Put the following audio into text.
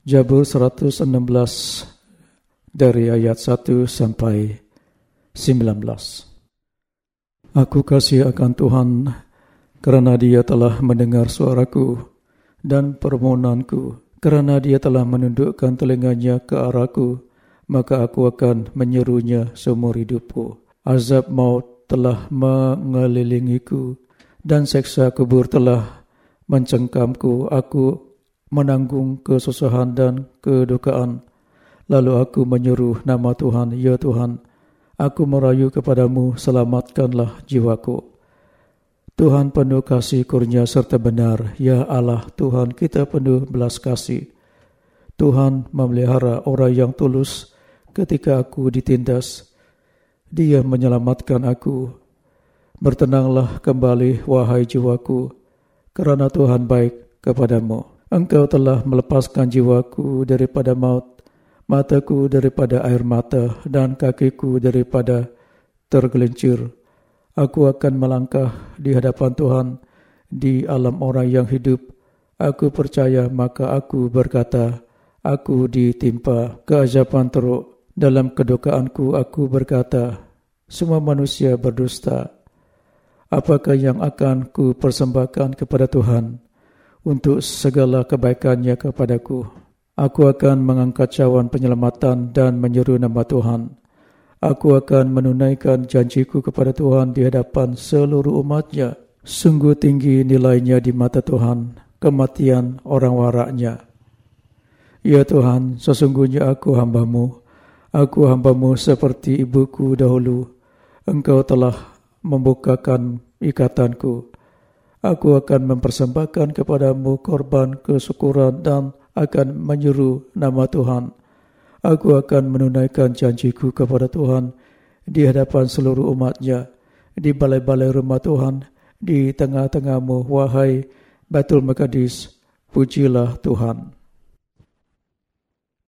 Jabur 116 dari ayat 1 sampai 19. Aku kasih akan Tuhan kerana dia telah mendengar suaraku dan permohonanku. Kerana dia telah menundukkan telinganya ke arahku, maka aku akan menyerunya seumur hidupku. Azab maut telah mengelilingiku dan seksa kubur telah mencengkamku. Aku menanggung kesusahan dan kedukaan. Lalu aku menyuruh nama Tuhan, Ya Tuhan, aku merayu kepadamu, selamatkanlah jiwaku. Tuhan penuh kasih kurnia serta benar, Ya Allah, Tuhan kita penuh belas kasih. Tuhan memelihara orang yang tulus ketika aku ditindas. Dia menyelamatkan aku. Bertenanglah kembali, wahai jiwaku, kerana Tuhan baik kepadamu. Engkau telah melepaskan jiwaku daripada maut, mataku daripada air mata, dan kakiku daripada tergelincir. Aku akan melangkah di hadapan Tuhan di alam orang yang hidup. Aku percaya maka aku berkata, aku ditimpa keajaban teruk. Dalam kedukaanku aku berkata, semua manusia berdusta. Apakah yang akan ku persembahkan kepada Tuhan? Untuk segala kebaikannya kepadaku. Aku akan mengangkat cawan penyelamatan dan menyeru nama Tuhan. Aku akan menunaikan janjiku kepada Tuhan di hadapan seluruh umatnya. Sungguh tinggi nilainya di mata Tuhan, kematian orang waraknya. Ya Tuhan, sesungguhnya aku hambamu. Aku hambamu seperti ibuku dahulu. Engkau telah membukakan ikatanku. Aku akan mempersembahkan kepadamu korban kesyukuran dan akan menyuruh nama Tuhan. Aku akan menunaikan janjiku kepada Tuhan di hadapan seluruh umatnya, di balai-balai rumah Tuhan, di tengah-tengahmu, wahai Batul Maqadis, pujilah Tuhan.